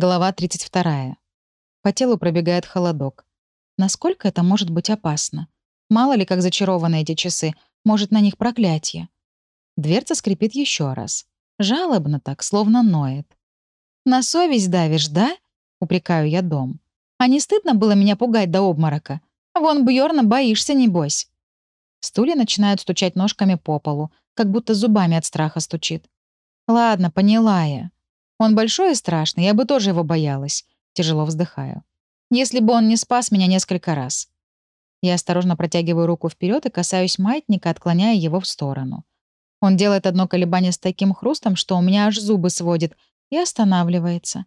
Глава 32. По телу пробегает холодок. Насколько это может быть опасно? Мало ли, как зачарованы эти часы. Может, на них проклятие. Дверца скрипит еще раз. Жалобно так, словно ноет. «На совесть давишь, да?» — упрекаю я дом. «А не стыдно было меня пугать до обморока? Вон Бьорна боишься, небось». Стулья начинают стучать ножками по полу, как будто зубами от страха стучит. «Ладно, поняла я. Он большой и страшный, я бы тоже его боялась. Тяжело вздыхаю. Если бы он не спас меня несколько раз. Я осторожно протягиваю руку вперед и касаюсь маятника, отклоняя его в сторону. Он делает одно колебание с таким хрустом, что у меня аж зубы сводит, и останавливается.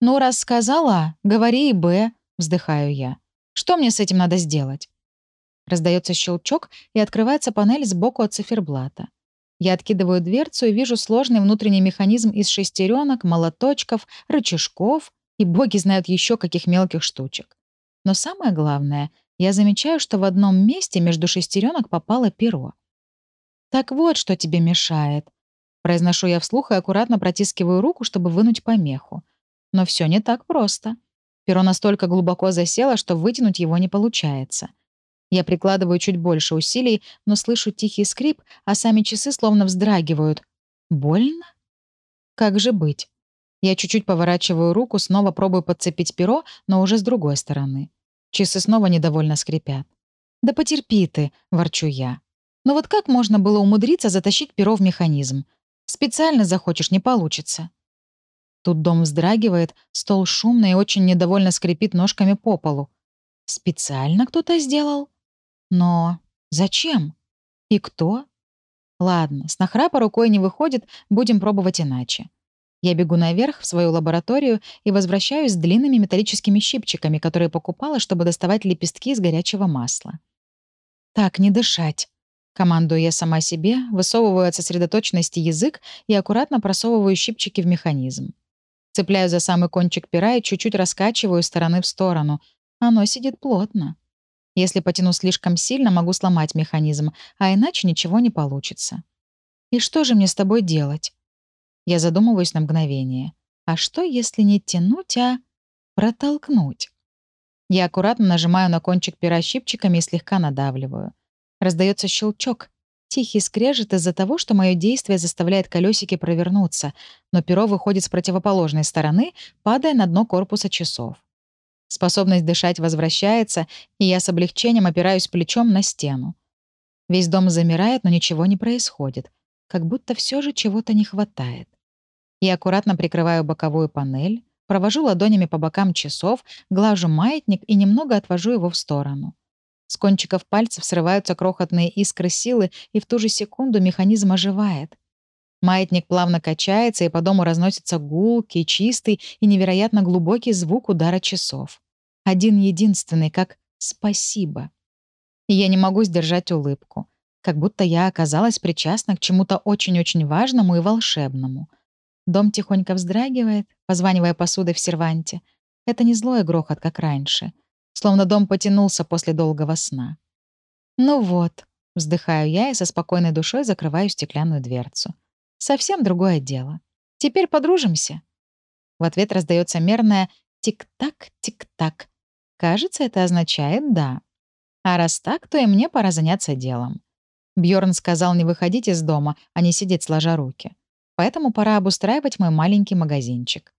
«Ну, раз сказала, говори и «Б», — вздыхаю я. «Что мне с этим надо сделать?» Раздается щелчок, и открывается панель сбоку от циферблата. Я откидываю дверцу и вижу сложный внутренний механизм из шестеренок, молоточков, рычажков и боги знают еще каких мелких штучек. Но самое главное, я замечаю, что в одном месте между шестеренок попало перо. «Так вот, что тебе мешает», — произношу я вслух и аккуратно протискиваю руку, чтобы вынуть помеху. Но все не так просто. Перо настолько глубоко засело, что вытянуть его не получается — я прикладываю чуть больше усилий, но слышу тихий скрип, а сами часы словно вздрагивают. Больно? Как же быть? Я чуть-чуть поворачиваю руку, снова пробую подцепить перо, но уже с другой стороны. Часы снова недовольно скрипят. «Да потерпи ты», — ворчу я. «Но вот как можно было умудриться затащить перо в механизм? Специально захочешь, не получится». Тут дом вздрагивает, стол шумно и очень недовольно скрипит ножками по полу. «Специально кто-то сделал?» Но зачем? И кто? Ладно, с нахрапа рукой не выходит, будем пробовать иначе. Я бегу наверх в свою лабораторию и возвращаюсь с длинными металлическими щипчиками, которые покупала, чтобы доставать лепестки из горячего масла. «Так, не дышать», — командую я сама себе, высовываю от сосредоточенности язык и аккуратно просовываю щипчики в механизм. Цепляю за самый кончик пера и чуть-чуть раскачиваю стороны в сторону. Оно сидит плотно. Если потяну слишком сильно, могу сломать механизм, а иначе ничего не получится. И что же мне с тобой делать? Я задумываюсь на мгновение. А что, если не тянуть, а протолкнуть? Я аккуратно нажимаю на кончик пера щипчиками и слегка надавливаю. Раздается щелчок. Тихий скрежет из-за того, что мое действие заставляет колесики провернуться, но перо выходит с противоположной стороны, падая на дно корпуса часов. Способность дышать возвращается, и я с облегчением опираюсь плечом на стену. Весь дом замирает, но ничего не происходит. Как будто все же чего-то не хватает. Я аккуратно прикрываю боковую панель, провожу ладонями по бокам часов, глажу маятник и немного отвожу его в сторону. С кончиков пальцев срываются крохотные искры силы, и в ту же секунду механизм оживает. Маятник плавно качается, и по дому разносится гулкий, чистый и невероятно глубокий звук удара часов. Один единственный, как «спасибо». И я не могу сдержать улыбку, как будто я оказалась причастна к чему-то очень-очень важному и волшебному. Дом тихонько вздрагивает, позванивая посудой в серванте. Это не злой грохот, как раньше. Словно дом потянулся после долгого сна. «Ну вот», — вздыхаю я и со спокойной душой закрываю стеклянную дверцу. «Совсем другое дело. Теперь подружимся». В ответ раздается мерное «тик-так, тик-так», Кажется, это означает «да». А раз так, то и мне пора заняться делом. Бьорн сказал не выходить из дома, а не сидеть сложа руки. Поэтому пора обустраивать мой маленький магазинчик.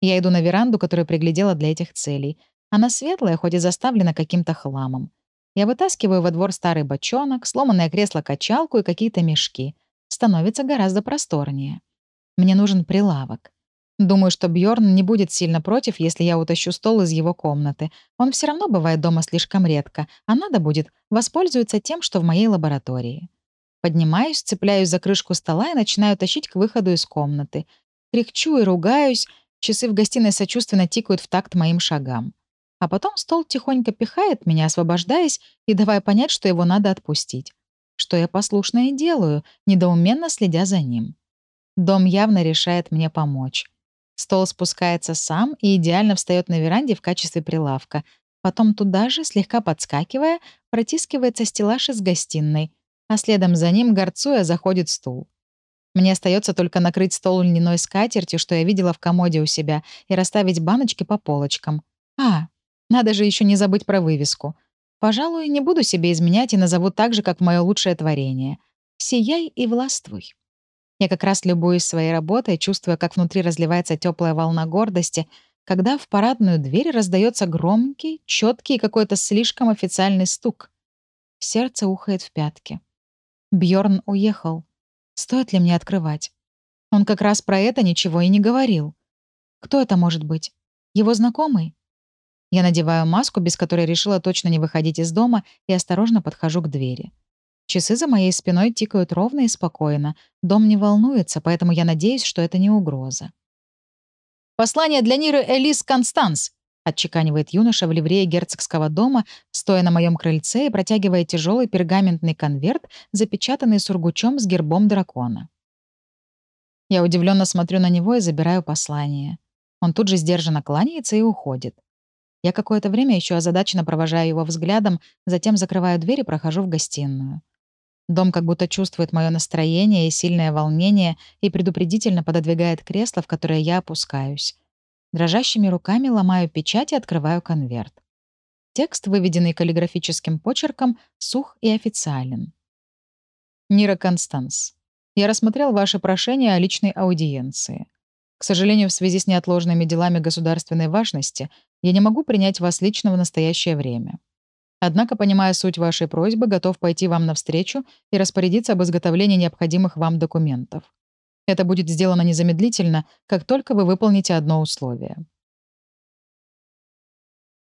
Я иду на веранду, которую приглядела для этих целей. Она светлая, хоть и заставлена каким-то хламом. Я вытаскиваю во двор старый бочонок, сломанное кресло-качалку и какие-то мешки. Становится гораздо просторнее. Мне нужен прилавок. Думаю, что Бьорн не будет сильно против, если я утащу стол из его комнаты. Он все равно бывает дома слишком редко, а надо будет воспользоваться тем, что в моей лаборатории. Поднимаюсь, цепляюсь за крышку стола и начинаю тащить к выходу из комнаты. Кряхчу и ругаюсь, часы в гостиной сочувственно тикают в такт моим шагам. А потом стол тихонько пихает меня, освобождаясь и давая понять, что его надо отпустить. Что я послушно и делаю, недоуменно следя за ним. Дом явно решает мне помочь. Стол спускается сам и идеально встает на веранде в качестве прилавка. Потом туда же, слегка подскакивая, протискивается стеллаж из гостиной, а следом за ним, горцуя, заходит стул. Мне остается только накрыть стол льняной скатертью, что я видела в комоде у себя, и расставить баночки по полочкам. А, надо же еще не забыть про вывеску. Пожалуй, не буду себе изменять и назову так же, как мое лучшее творение. «Сияй и властвуй». Я как раз любуюсь своей работой, чувствуя, как внутри разливается теплая волна гордости, когда в парадную дверь раздается громкий, четкий и какой-то слишком официальный стук. Сердце ухает в пятки. Бьорн уехал. Стоит ли мне открывать? Он как раз про это ничего и не говорил. Кто это может быть? Его знакомый? Я надеваю маску, без которой решила точно не выходить из дома, и осторожно подхожу к двери. Часы за моей спиной тикают ровно и спокойно. Дом не волнуется, поэтому я надеюсь, что это не угроза. «Послание для Ниры Элис Констанс», — отчеканивает юноша в ливрее герцогского дома, стоя на моем крыльце и протягивая тяжелый пергаментный конверт, запечатанный сургучом с гербом дракона. Я удивленно смотрю на него и забираю послание. Он тут же сдержанно кланяется и уходит. Я какое-то время еще озадаченно провожаю его взглядом, затем закрываю дверь и прохожу в гостиную. Дом как будто чувствует мое настроение и сильное волнение и предупредительно пододвигает кресло, в которое я опускаюсь. Дрожащими руками ломаю печать и открываю конверт. Текст, выведенный каллиграфическим почерком, сух и официален. Нира Констанс. Я рассмотрел ваше прошение о личной аудиенции. К сожалению, в связи с неотложными делами государственной важности я не могу принять вас лично в настоящее время. Однако, понимая суть вашей просьбы, готов пойти вам навстречу и распорядиться об изготовлении необходимых вам документов. Это будет сделано незамедлительно, как только вы выполните одно условие.